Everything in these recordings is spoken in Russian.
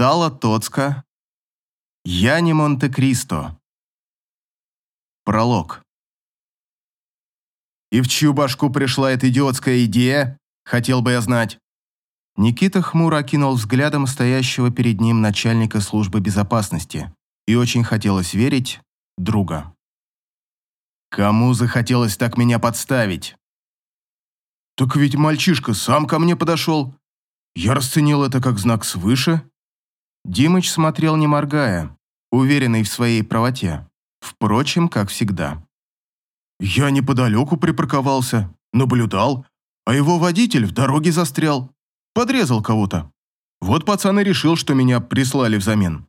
Тала Тоцка. Я не Монте-Кристо. Пролог. И в чью башку пришла эта идиотская идея? Хотел бы я знать. Никита хмуро окинул взглядом стоящего перед ним начальника службы безопасности и очень хотелось верить друга. Кому захотелось так меня подставить? Так ведь мальчишка сам ко мне подошел. Я расценил это как знак свыше. Димыч смотрел не моргая, уверенный в своей правоте. Впрочем, как всегда. Я неподалеку припарковался, наблюдал, а его водитель в дороге застрял. Подрезал кого-то. Вот пацан и решил, что меня прислали взамен.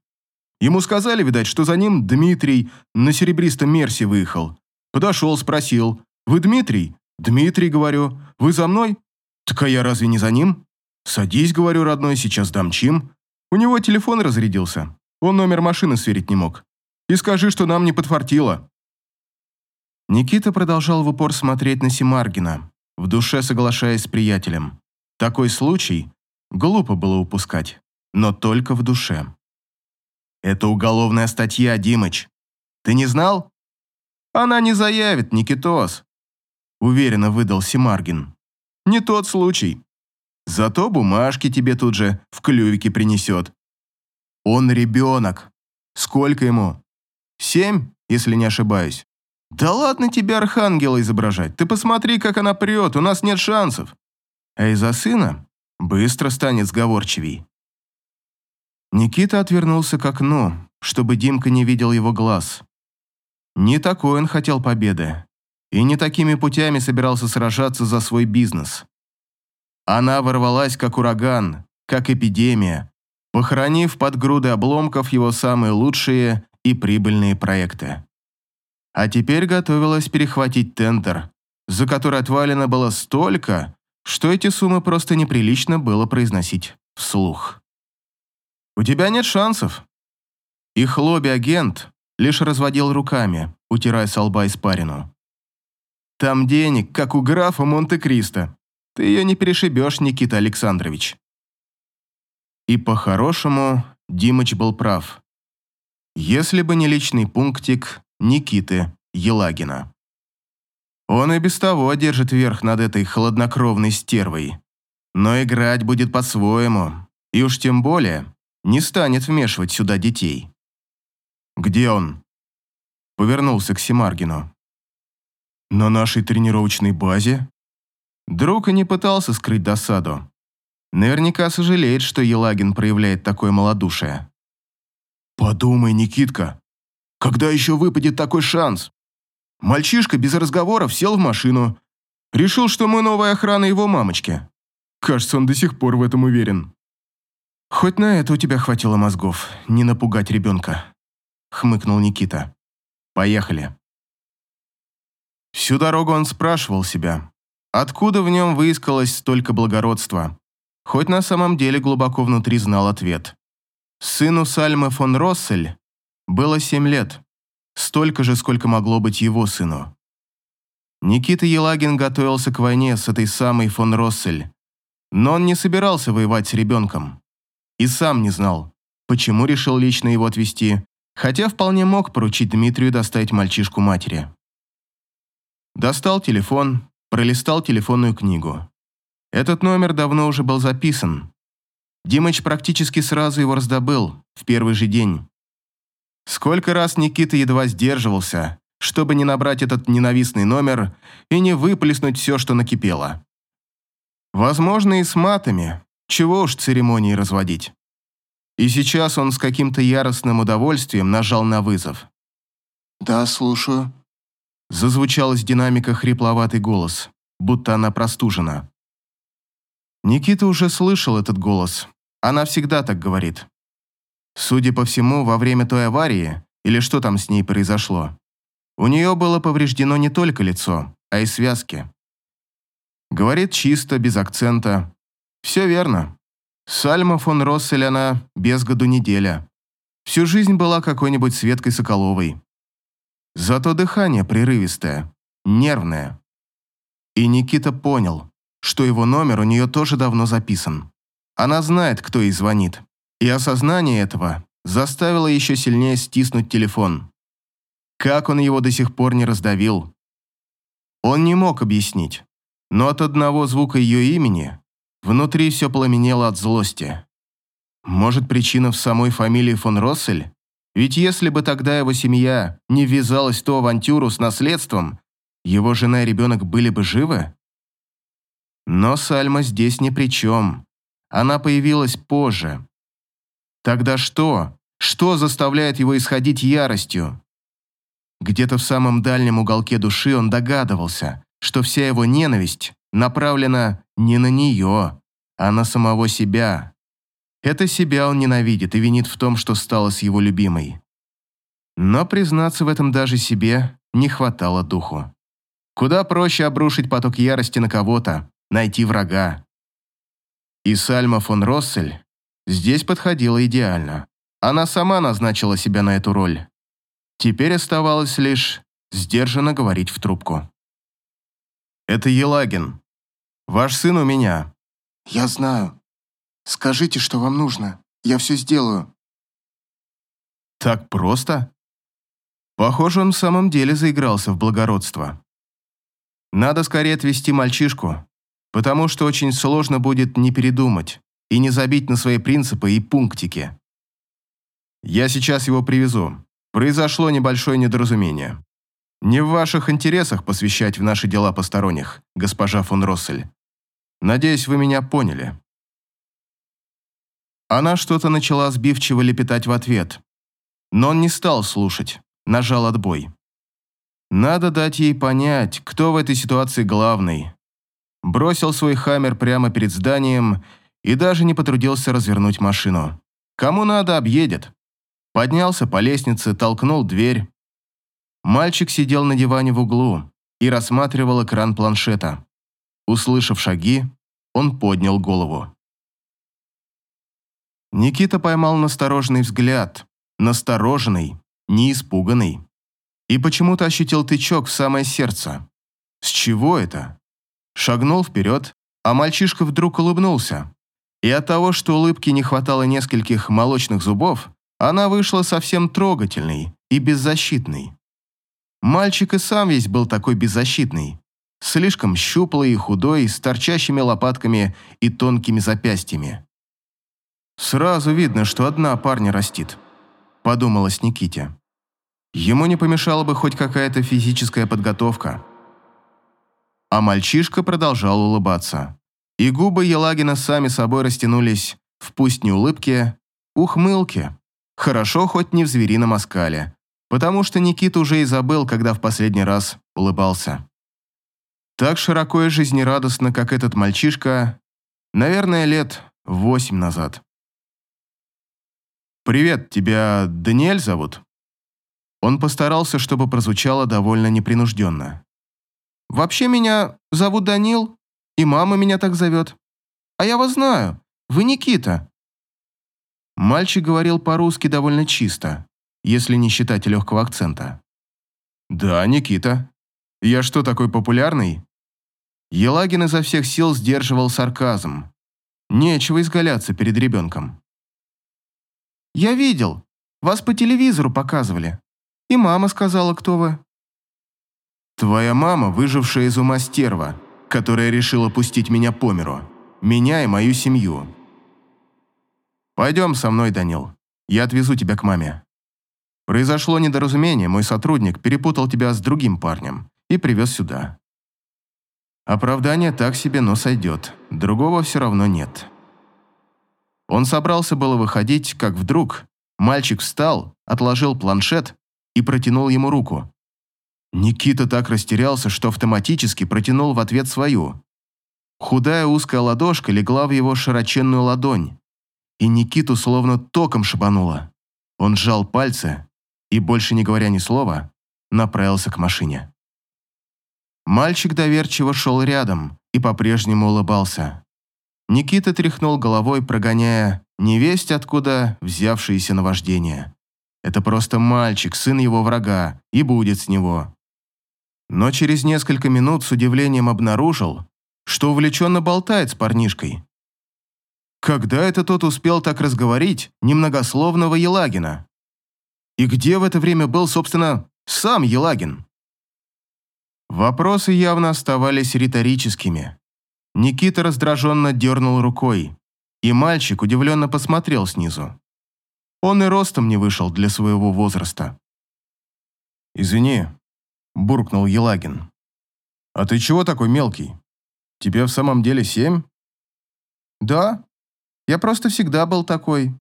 Ему сказали, видать, что за ним Дмитрий на серебристом Мерсе выехал. Подошел, спросил. «Вы Дмитрий?» «Дмитрий, говорю. Вы за мной?» «Так а я разве не за ним?» «Садись, говорю, родной, сейчас домчим». У него телефон разрядился. Он номер машины сверить не мог. И скажи, что нам не подфартило. Никита продолжал в упор смотреть на Симаргина, в душе соглашаясь с приятелем. Такой случай глупо было упускать, но только в душе. «Это уголовная статья, Димыч. Ты не знал?» «Она не заявит, Никитос», — уверенно выдал Симаргин. «Не тот случай. Зато бумажки тебе тут же в клювике принесет. Он ребенок. Сколько ему? Семь, если не ошибаюсь. Да ладно тебе архангела изображать. Ты посмотри, как она прет, у нас нет шансов а из-за сына быстро станет сговорчивей. Никита отвернулся к окну, чтобы Димка не видел его глаз. Не такой он хотел победы, и не такими путями собирался сражаться за свой бизнес. Она ворвалась, как ураган, как эпидемия, похоронив под груды обломков его самые лучшие и прибыльные проекты. А теперь готовилась перехватить тендер, за который отвалено было столько, что эти суммы просто неприлично было произносить вслух. «У тебя нет шансов». Их лобби-агент лишь разводил руками, утирая с лба испарину. «Там денег, как у графа Монте-Кристо. Ты ее не перешибешь, Никита Александрович». И по-хорошему Димыч был прав. Если бы не личный пунктик Никиты Елагина. Он и без того держит верх над этой холоднокровной стервой. Но играть будет по-своему, и уж тем более не станет вмешивать сюда детей. «Где он?» Повернулся к Семаргину. «На нашей тренировочной базе?» Друг и не пытался скрыть досаду. Наверняка сожалеет, что Елагин проявляет такое малодушие. «Подумай, Никитка, когда еще выпадет такой шанс? Мальчишка без разговоров сел в машину. Решил, что мы новая охрана его мамочки. Кажется, он до сих пор в этом уверен. «Хоть на это у тебя хватило мозгов, не напугать ребенка», — хмыкнул Никита. «Поехали». Всю дорогу он спрашивал себя, откуда в нем выискалось столько благородства, хоть на самом деле глубоко внутри знал ответ. Сыну Сальмы фон Россель было семь лет столько же, сколько могло быть его сыну. Никита Елагин готовился к войне с этой самой фон Россель, но он не собирался воевать с ребенком. И сам не знал, почему решил лично его отвезти, хотя вполне мог поручить Дмитрию доставить мальчишку матери. Достал телефон, пролистал телефонную книгу. Этот номер давно уже был записан. Димыч практически сразу его раздобыл, в первый же день. Сколько раз Никита едва сдерживался, чтобы не набрать этот ненавистный номер и не выплеснуть все, что накипело. Возможно, и с матами, чего уж церемонии разводить. И сейчас он с каким-то яростным удовольствием нажал на вызов. «Да, слушаю», — зазвучал из динамика хрипловатый голос, будто она простужена. Никита уже слышал этот голос. Она всегда так говорит. Судя по всему, во время той аварии, или что там с ней произошло, у нее было повреждено не только лицо, а и связки. Говорит чисто, без акцента. Все верно. Сальма фон Россель она без году неделя. Всю жизнь была какой-нибудь Светкой Соколовой. Зато дыхание прерывистое, нервное. И Никита понял, что его номер у нее тоже давно записан. Она знает, кто ей звонит И осознание этого заставило еще сильнее стиснуть телефон. Как он его до сих пор не раздавил? Он не мог объяснить, но от одного звука ее имени внутри все пламенело от злости. Может, причина в самой фамилии фон Россель? Ведь если бы тогда его семья не ввязалась в ту авантюру с наследством, его жена и ребенок были бы живы? Но Сальма здесь ни при чем. Она появилась позже. Тогда что? Что заставляет его исходить яростью? Где-то в самом дальнем уголке души он догадывался, что вся его ненависть направлена не на нее, а на самого себя. Это себя он ненавидит и винит в том, что стало с его любимой. Но признаться в этом даже себе не хватало духу. Куда проще обрушить поток ярости на кого-то, найти врага. И Сальма фон Россель здесь подходила идеально. Она сама назначила себя на эту роль. Теперь оставалось лишь сдержанно говорить в трубку. «Это Елагин. Ваш сын у меня». «Я знаю. Скажите, что вам нужно. Я все сделаю». «Так просто?» Похоже, он в самом деле заигрался в благородство. Надо скорее отвезти мальчишку, потому что очень сложно будет не передумать и не забить на свои принципы и пунктики. Я сейчас его привезу. Произошло небольшое недоразумение. Не в ваших интересах посвящать в наши дела посторонних, госпожа фон Россель. Надеюсь, вы меня поняли. Она что-то начала сбивчиво лепетать в ответ, но он не стал слушать, нажал отбой. Надо дать ей понять, кто в этой ситуации главный. Бросил свой хаммер прямо перед зданием и даже не потрудился развернуть машину. Кому надо, объедет. Поднялся по лестнице, толкнул дверь. Мальчик сидел на диване в углу и рассматривал экран планшета. Услышав шаги, он поднял голову. Никита поймал настороженный взгляд. Настороженный, не испуганный. И почему-то ощутил тычок в самое сердце. С чего это? Шагнул вперед, а мальчишка вдруг улыбнулся. И от того, что улыбки не хватало нескольких молочных зубов, она вышла совсем трогательной и беззащитной. Мальчик и сам весь был такой беззащитный. Слишком щуплый и худой, с торчащими лопатками и тонкими запястьями. «Сразу видно, что одна парня растит», – подумалось Никите. Ему не помешала бы хоть какая-то физическая подготовка. А мальчишка продолжал улыбаться. И губы Елагина сами собой растянулись в пусть не улыбке, ухмылке. Хорошо хоть не в зверином оскале, потому что Никита уже и забыл, когда в последний раз улыбался. Так широко и жизнерадостно, как этот мальчишка, наверное, лет восемь назад. «Привет, тебя Даниэль зовут?» Он постарался, чтобы прозвучало довольно непринужденно. «Вообще меня зовут Данил, и мама меня так зовет. А я вас знаю, вы Никита». Мальчик говорил по-русски довольно чисто, если не считать легкого акцента. «Да, Никита. Я что, такой популярный?» Елагин изо всех сил сдерживал сарказм. Нечего изгаляться перед ребенком. Я видел. Вас по телевизору показывали. И мама сказала, кто вы. Твоя мама, выжившая из ума стерва, которая решила пустить меня по миру. Меня и мою семью. Пойдем со мной, Данил. Я отвезу тебя к маме. Произошло недоразумение, мой сотрудник перепутал тебя с другим парнем и привез сюда. Оправдание так себе, но сойдет. Другого все равно нет. Он собрался было выходить, как вдруг мальчик встал, отложил планшет и протянул ему руку. Никита так растерялся, что автоматически протянул в ответ свою. Худая узкая ладошка легла в его широченную ладонь, и Никиту словно током шибануло. Он сжал пальцы и, больше не говоря ни слова, направился к машине. Мальчик доверчиво шел рядом и по-прежнему улыбался. Никита тряхнул головой, прогоняя невесть откуда взявшееся наваждение. Это просто мальчик, сын его врага, и будет с него. Но через несколько минут с удивлением обнаружил, что увлеченно болтает с парнишкой. Когда это тот успел так разговорить немногословного Елагина? И где в это время был, собственно, сам Елагин? Вопросы явно оставались риторическими. Никита раздраженно дернул рукой, и мальчик удивленно посмотрел снизу. Он и ростом не вышел для своего возраста. «Извини», – буркнул Елагин. «А ты чего такой мелкий? Тебе в самом деле семь?» «Да, я просто всегда был такой».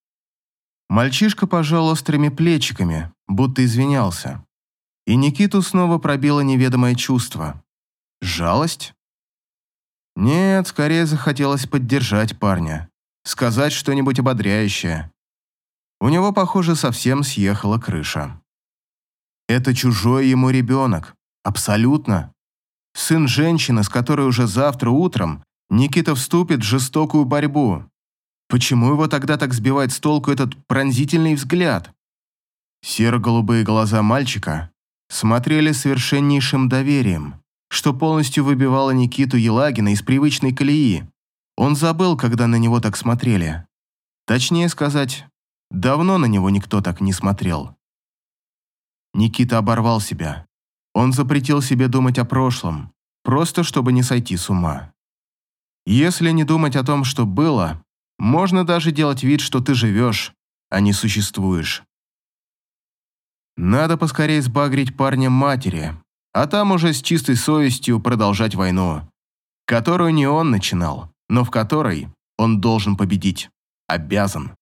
Мальчишка пожал острыми плечиками, будто извинялся. И Никиту снова пробило неведомое чувство. Жалость? Нет, скорее захотелось поддержать парня, сказать что-нибудь ободряющее. У него, похоже, совсем съехала крыша. Это чужой ему ребенок. Абсолютно. Сын женщины, с которой уже завтра утром Никита вступит в жестокую борьбу. Почему его тогда так сбивает с толку этот пронзительный взгляд? Серо-голубые глаза мальчика смотрели совершеннейшим доверием, что полностью выбивало Никиту Елагина из привычной колеи. Он забыл, когда на него так смотрели. Точнее сказать, давно на него никто так не смотрел. Никита оборвал себя. Он запретил себе думать о прошлом, просто чтобы не сойти с ума. Если не думать о том, что было, можно даже делать вид, что ты живешь, а не существуешь. Надо поскорее сбагрить парня матери, а там уже с чистой совестью продолжать войну, которую не он начинал, но в которой он должен победить. Обязан.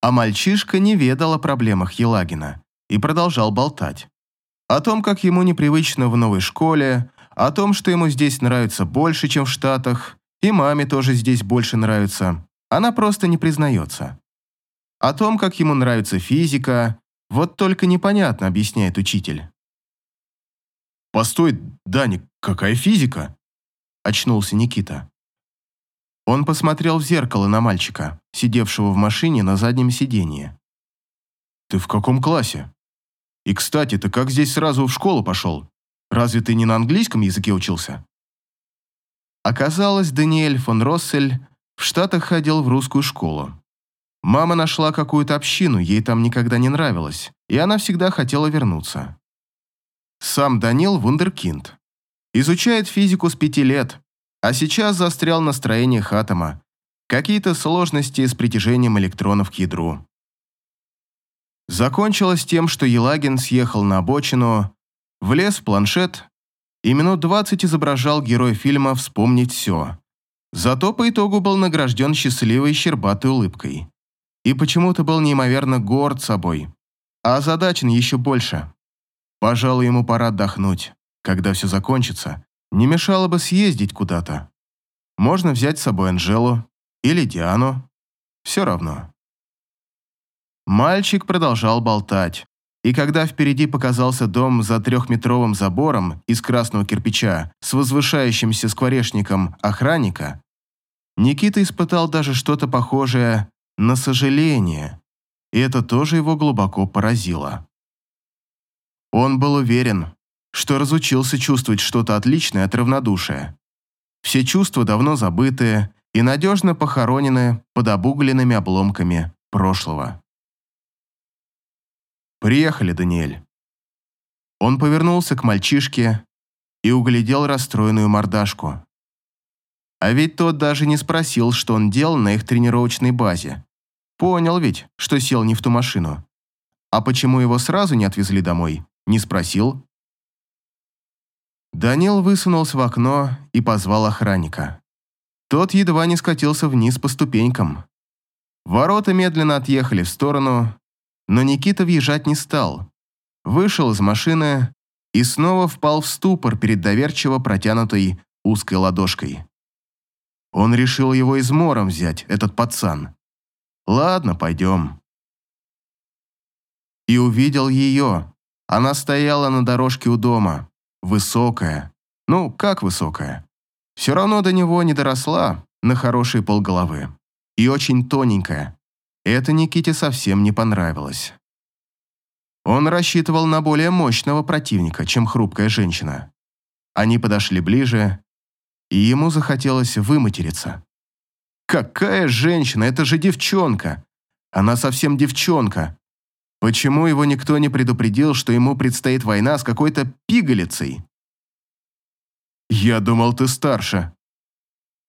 А мальчишка не ведал о проблемах Елагина и продолжал болтать. О том, как ему непривычно в новой школе, о том, что ему здесь нравится больше, чем в Штатах, и маме тоже здесь больше нравится. Она просто не признается. О том, как ему нравится физика, вот только непонятно, объясняет учитель. «Постой, Даник, какая физика?» Очнулся Никита. Он посмотрел в зеркало на мальчика, сидевшего в машине на заднем сиденье. «Ты в каком классе? И, кстати, ты как здесь сразу в школу пошел? Разве ты не на английском языке учился?» Оказалось, Даниэль фон Россель в Штатах ходил в русскую школу. Мама нашла какую-то общину, ей там никогда не нравилось, и она всегда хотела вернуться. Сам Данил вундеркинд. Изучает физику с пяти лет, а сейчас застрял на строениях атома. Какие-то сложности с притяжением электронов к ядру. Закончилось тем, что Елагин съехал на обочину, влез в планшет и минут двадцать изображал герой фильма «Вспомнить все». Зато по итогу был награжден счастливой щербатой улыбкой. И почему-то был неимоверно горд собой, а озадачен еще больше. Пожалуй, ему пора отдохнуть. Когда все закончится, не мешало бы съездить куда-то. Можно взять с собой Анжелу или Диану. Все равно. Мальчик продолжал болтать. И когда впереди показался дом за трехметровым забором из красного кирпича с возвышающимся скворечником охранника, Никита испытал даже что-то похожее на сожаление, и это тоже его глубоко поразило. Он был уверен, что разучился чувствовать что-то отличное от равнодушия. Все чувства давно забыты и надежно похоронены под обугленными обломками прошлого. «Приехали, Даниэль». Он повернулся к мальчишке и углядел расстроенную мордашку. А ведь тот даже не спросил, что он делал на их тренировочной базе. Понял ведь, что сел не в ту машину. А почему его сразу не отвезли домой, не спросил. Данил высунулся в окно и позвал охранника. Тот едва не скатился вниз по ступенькам. Ворота медленно отъехали в сторону, но Никита въезжать не стал. Вышел из машины и снова впал в ступор перед доверчиво протянутой узкой ладошкой. Он решил его измором взять, этот пацан. Ладно, пойдем. И увидел ее. Она стояла на дорожке у дома. Высокая. Ну, как высокая? Все равно до него не доросла на хорошие полголовы. И очень тоненькая. Это Никите совсем не понравилось. Он рассчитывал на более мощного противника, чем хрупкая женщина. Они подошли ближе, и ему захотелось выматериться. Какая женщина? Это же девчонка. Она совсем девчонка. Почему его никто не предупредил, что ему предстоит война с какой-то пигалицей? «Я думал, ты старше».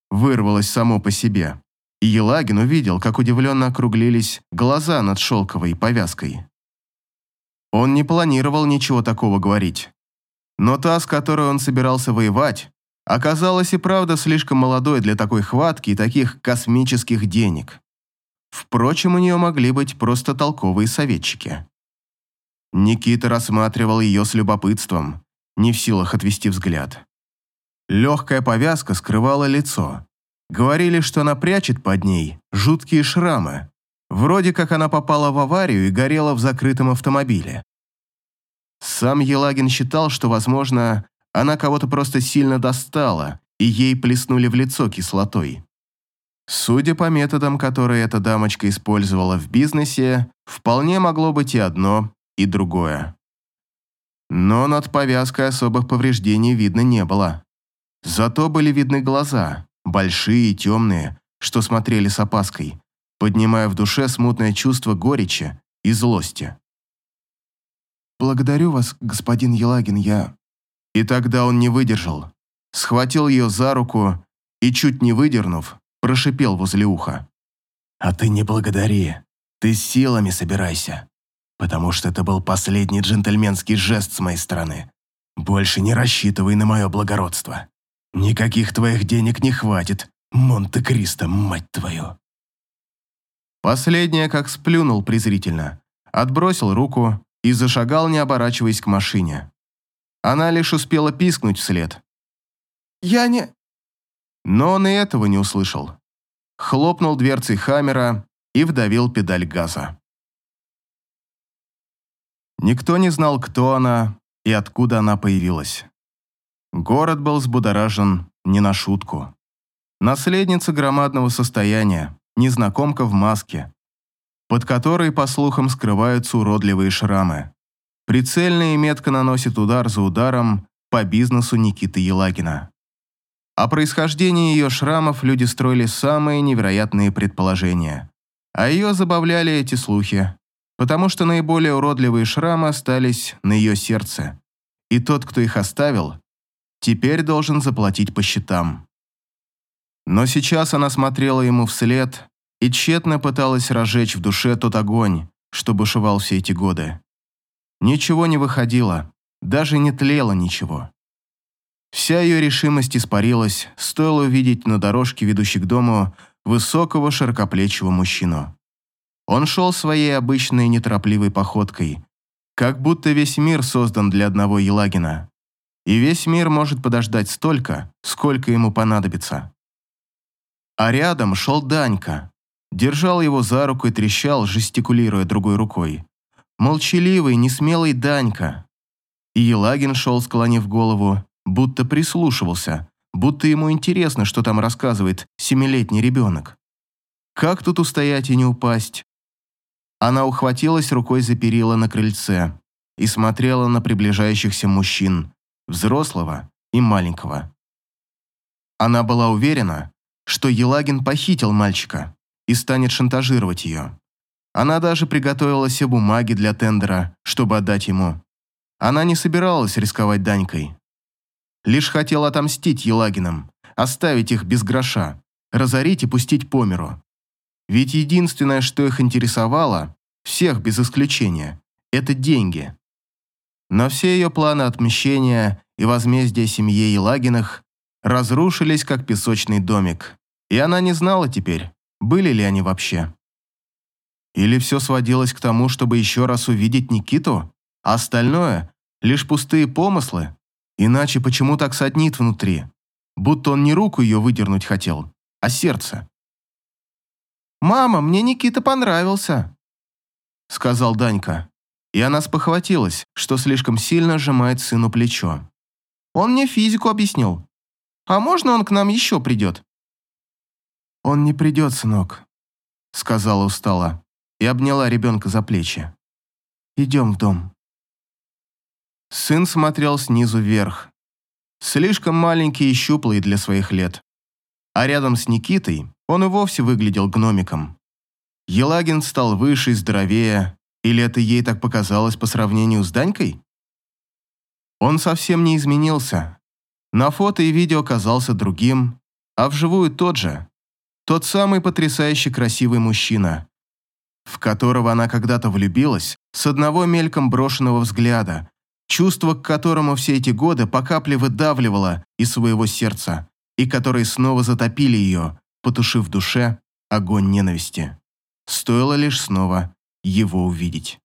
Вырвалось само по себе. И Елагин увидел, как удивленно округлились глаза над шелковой повязкой. Он не планировал ничего такого говорить. Но та, с которой он собирался воевать, оказалась и правда слишком молодой для такой хватки и таких космических денег. Впрочем, у нее могли быть просто толковые советчики. Никита рассматривал ее с любопытством, не в силах отвести взгляд. Легкая повязка скрывала лицо. Говорили, что она прячет под ней жуткие шрамы. Вроде как она попала в аварию и горела в закрытом автомобиле. Сам Елагин считал, что, возможно, она кого-то просто сильно достала, и ей плеснули в лицо кислотой. Судя по методам, которые эта дамочка использовала в бизнесе, вполне могло быть и одно, и другое. Но над повязкой особых повреждений видно не было. Зато были видны глаза, большие и темные, что смотрели с опаской, поднимая в душе смутное чувство горечи и злости. «Благодарю вас, господин Елагин, я...» И тогда он не выдержал, схватил ее за руку и, чуть не выдернув, прошипел возле уха. «А ты не благодари. Ты силами собирайся. Потому что это был последний джентльменский жест с моей стороны. Больше не рассчитывай на мое благородство. Никаких твоих денег не хватит, Монте-Кристо, мать твою!» Последняя как сплюнул презрительно, отбросил руку и зашагал, не оборачиваясь к машине. Она лишь успела пискнуть вслед. «Я не...» Но он и этого не услышал. Хлопнул дверцей Хаммера и вдавил педаль газа. Никто не знал, кто она и откуда она появилась. Город был взбудоражен не на шутку. Наследница громадного состояния, незнакомка в маске, под которой, по слухам, скрываются уродливые шрамы. Прицельно и метко наносит удар за ударом по бизнесу Никиты Елагина. О происхождении ее шрамов люди строили самые невероятные предположения. А ее забавляли эти слухи, потому что наиболее уродливые шрамы остались на ее сердце. И тот, кто их оставил, теперь должен заплатить по счетам. Но сейчас она смотрела ему вслед и тщетно пыталась разжечь в душе тот огонь, что бушевал все эти годы. Ничего не выходило, даже не тлело ничего. Вся ее решимость испарилась, стоило увидеть на дорожке, ведущей к дому, высокого широкоплечего мужчину. Он шел своей обычной неторопливой походкой, как будто весь мир создан для одного Елагина. И весь мир может подождать столько, сколько ему понадобится. А рядом шел Данька, держал его за руку и трещал, жестикулируя другой рукой. Молчаливый, несмелый Данька. И Елагин шел, склонив голову, будто прислушивался, будто ему интересно, что там рассказывает семилетний ребенок. Как тут устоять и не упасть? Она ухватилась рукой за перила на крыльце и смотрела на приближающихся мужчин, взрослого и маленького. Она была уверена, что Елагин похитил мальчика и станет шантажировать ее. Она даже приготовила все бумаги для тендера, чтобы отдать ему. Она не собиралась рисковать Данькой. Лишь хотел отомстить Елагинам, оставить их без гроша, разорить и пустить по миру. Ведь единственное, что их интересовало, всех без исключения, это деньги. Но все ее планы отмщения и возмездия семье Елагинах разрушились, как песочный домик, и она не знала теперь, были ли они вообще. Или все сводилось к тому, чтобы еще раз увидеть Никиту, а остальное — лишь пустые помыслы, Иначе почему так саднит внутри? Будто он не руку ее выдернуть хотел, а сердце. «Мама, мне Никита понравился», — сказал Данька. И она спохватилась, что слишком сильно сжимает сыну плечо. «Он мне физику объяснил. А можно он к нам еще придет?» «Он не придет, сынок», — сказала устало и обняла ребенка за плечи. «Идем в дом». Сын смотрел снизу вверх. Слишком маленький и щуплый для своих лет. А рядом с Никитой он и вовсе выглядел гномиком. Елагин стал выше и здоровее, или это ей так показалось по сравнению с Данькой? Он совсем не изменился. На фото и видео казался другим, а вживую тот же. Тот самый потрясающе красивый мужчина, в которого она когда-то влюбилась с одного мельком брошенного взгляда, чувство к которому все эти годы по капле выдавливало из своего сердца и которые снова затопили ее, потушив в душе огонь ненависти. Стоило лишь снова его увидеть.